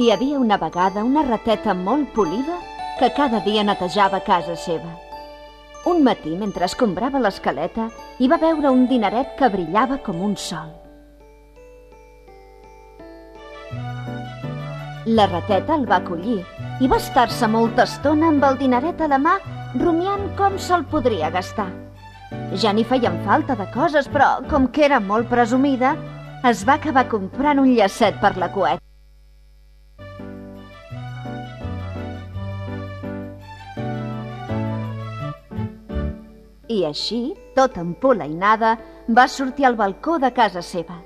Hi havia una vegada una rateta molt polida que cada dia netejava casa seva. Un matí, mentre escombrava l'escaleta, hi va veure un dineret que brillava com un sol. La rateta el va collir i va estar-se molta estona amb el dineret a la mà rumiant com se'l podria gastar. Ja n'hi feien falta de coses, però com que era molt presumida, es va acabar comprant un llacet per la coeta. I així, tot empolainada, va sortir al balcó de casa seva.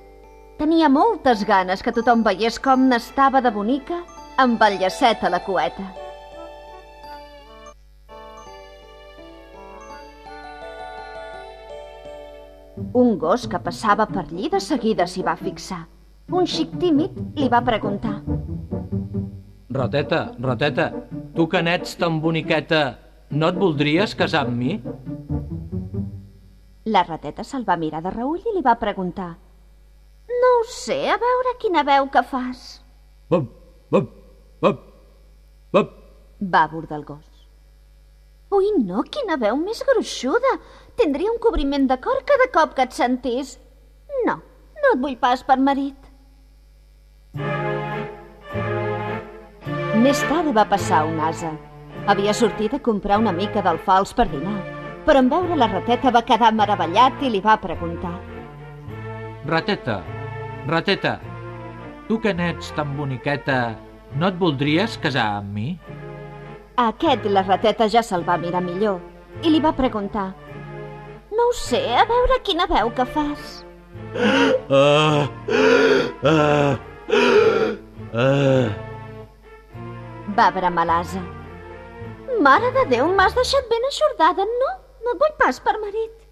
Tenia moltes ganes que tothom veiés com n'estava de bonica amb el llacet a la coeta. Un gos que passava per allí de seguida s'hi va fixar. Un xic tímid li va preguntar. Rateta, rateta, tu que n'ets tan boniqueta, no et voldries casar amb mi? La rateta se'l va mirar de reull i li va preguntar. No ho sé, a veure quina veu que fas. Bum, bum, bum, bum. Va abordar el gos. Ui, no, quina veu més gruixuda. Tindria un cobriment de cor cada cop que et sentís. No, no et vull pas per marit. Més tard va passar un ase. Havia sortit a comprar una mica d'alfals per dinar, però en veure la rateta va quedar meravellat i li va preguntar. Rateta, rateta, tu que n'ets tan boniqueta, no et voldries casar amb mi? A aquest la rateta ja se'l va mirar millor i li va preguntar. No ho sé, a veure quina veu que fas. Ah, ah, ah. Va bramar l'ase. Mare de Déu, m'has deixat ben aixordada, no? No et vull pas per marit.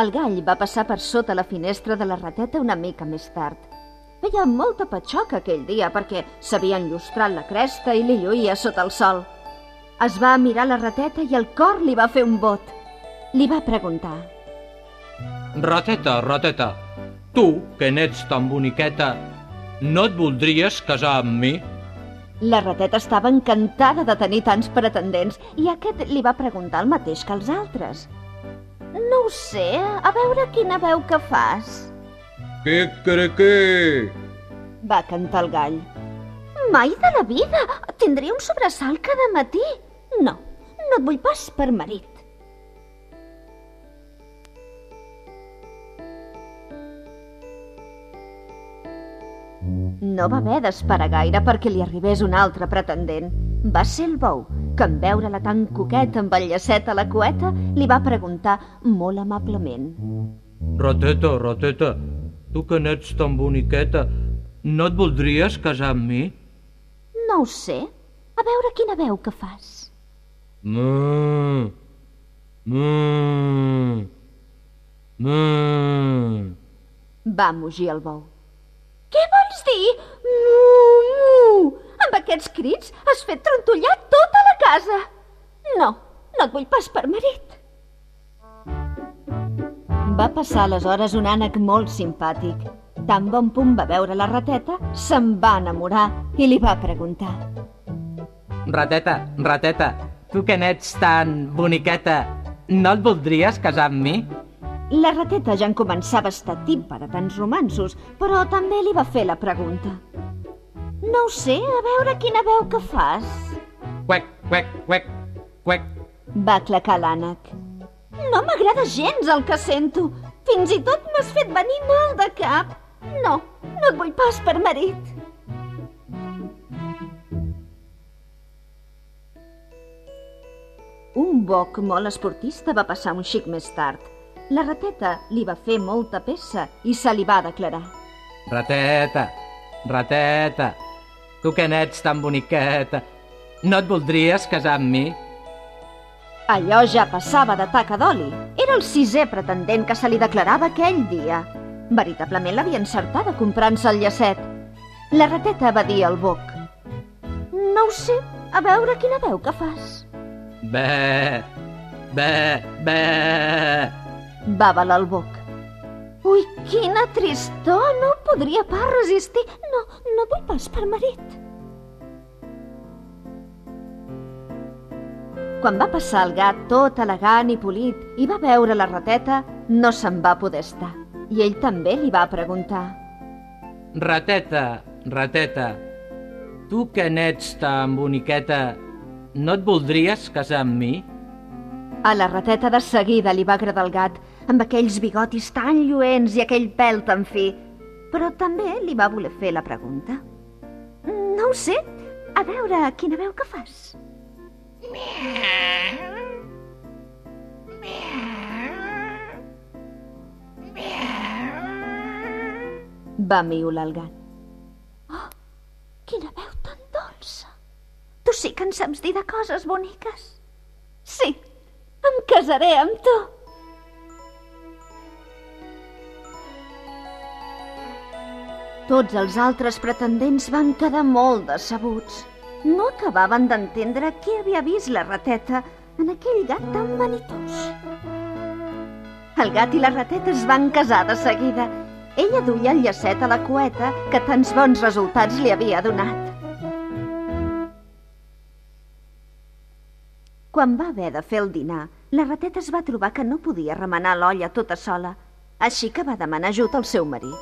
El gall va passar per sota la finestra de la rateta una mica més tard. Feia molta patxoca aquell dia perquè s'havia enllustrat la cresta i li lluïa sota el sol. Es va mirar la rateta i el cor li va fer un bot. Li va preguntar. Rateta, rateta, tu que n'ets tan boniqueta, no et voldries casar amb mi? La rateta estava encantada de tenir tants pretendents i aquest li va preguntar el mateix que els altres. No ho sé, a veure quina veu que fas. Quiquiriquí! Va cantar el gall. Mai de la vida! Tindria un sobresalt cada matí. No, no et vull pas per marit. No va haver d'esperar gaire perquè li arribés un altre pretendent. Va ser el bou, que en veure-la tan coqueta amb el llacet a la cueta, li va preguntar molt amablement. Rateta, rateta, tu que n'ets tan boniqueta, no et voldries casar amb mi? No ho sé. A veure quina veu que fas. Mmm, mmm, mmm. Va mugir el bou. Què vols dir? Mu, mu! Amb aquests crits has fet trontollar la casa. No, no et vull pas per marit. Va passar aleshores un ànec molt simpàtic. Tan bon punt va veure la rateta, se'n va enamorar i li va preguntar. Rateta, rateta, tu que n'ets tan boniqueta, no et voldries casar amb mi? La rateta ja en començava a estar tip per a tants romansos, però també li va fer la pregunta. No ho sé, a veure quina veu que fas. Cuec, cuec, cuec, cuec. Va clacar l'ànec. No m'agrada gens el que sento. Fins i tot m'has fet venir mal de cap. No, no et vull pas per marit. Un boc molt esportista va passar un xic més tard. La rateta li va fer molta peça i se li va declarar. Rateta, rateta, tu que n'ets tan boniqueta, no et voldries casar amb mi? Allò ja passava de taca d'oli. Era el sisè pretendent que se li declarava aquell dia. Veritablement l'havia encertada comprant-se el llacet. La rateta va dir al boc. No ho sé, a veure quina veu que fas. Bé, bé, bé. Va balar el boc. Ui, quina tristor! No podria pas resistir. No, no vull pas per marit. Quan va passar el gat tot elegant i polit i va veure la rateta, no se'n va poder estar. I ell també li va preguntar. Rateta, rateta, tu que n'ets tan boniqueta, no et voldries casar amb mi? A la rateta de seguida li va agradar el gat, amb aquells bigotis tan lluents i aquell pèl tan fi. Però també li va voler fer la pregunta. No ho sé. A veure, quina veu que fas? Va miular el gat. Oh, quina veu tan dolça. Tu sí que en saps dir de coses boniques. Sí, em casaré amb tu. Tots els altres pretendents van quedar molt decebuts. No acabaven d'entendre què havia vist la rateta en aquell gat tan vanitós. El gat i la rateta es van casar de seguida. Ella duia el llacet a la cueta que tants bons resultats li havia donat. Quan va haver de fer el dinar, la rateta es va trobar que no podia remenar l'olla tota sola, així que va demanar ajut al seu marit.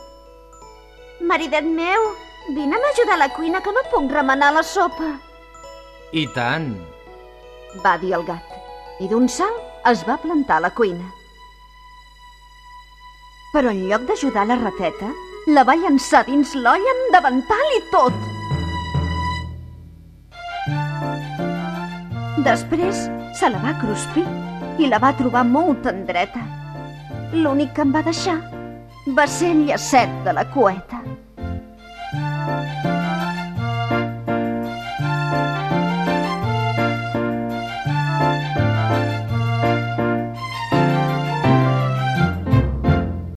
Maridet meu, vine a ajudar a la cuina que no puc remenar la sopa, I tant. va dir el gat, i d'un salt es va plantar a la cuina. Però en lloc d'ajudar la rateta, la va llançar dins l'olla amb davantal i tot. Després se la va cruspir i la va trobar molt tendreta. L'únic que em va deixar va ser el llacet de la cueta.